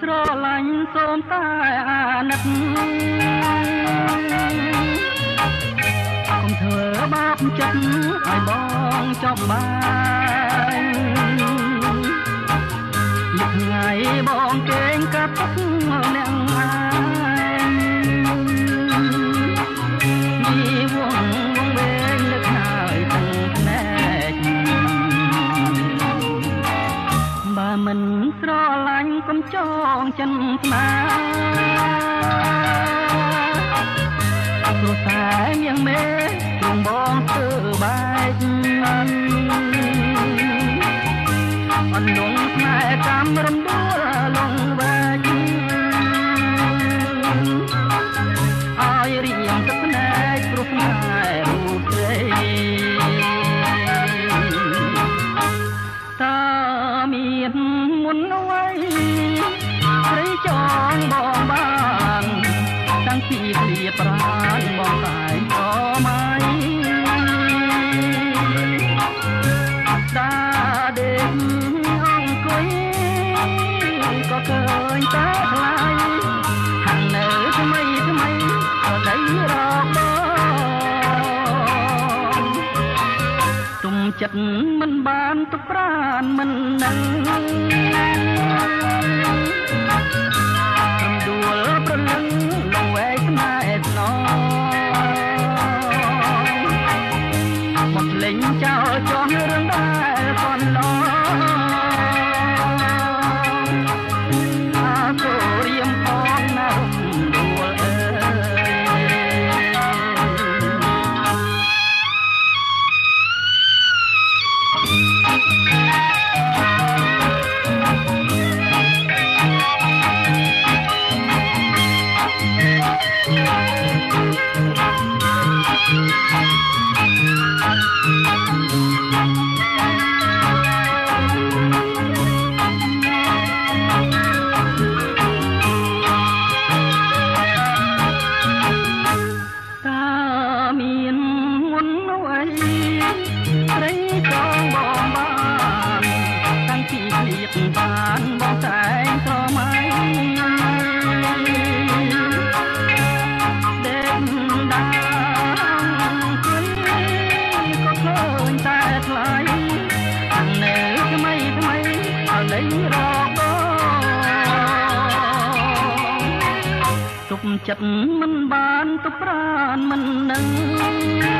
ស្រឡាញ់សូមតែអាណិតកុំធ្វើបាបចិត្តឲ្យបងចប់បាន កុំចងចិនស្នាព្រោះតែនាងមេទ្រង់បងធ្វើបែកអនងផ្នែកតាមរំដួលលងវែកឲ្យរៀងទឹកភ្នែក ពីឃ្លាប្រានបងតែក៏មិនតាដេកអង្គុយក៏ឃើញតែថ្លៃហាងនៅថ្មីថ្មីក៏ដីរបងទុំចិត្តមិនបានទុកប្រានមិននឹង មកលេងចោលចោះរឿងដែលកន់ឡ នអ្វីស្រីចងបងបានតាំងពីឃ្លៀតបានបងតែងស្រមៃដេកដាងគុយក៏ឃើញតែថ្លៃអាននៅថ្មីថ្មីឲ្យលេងរកបងទុកចិត្តមិនបានទុកប្រានមិននឹងនឹង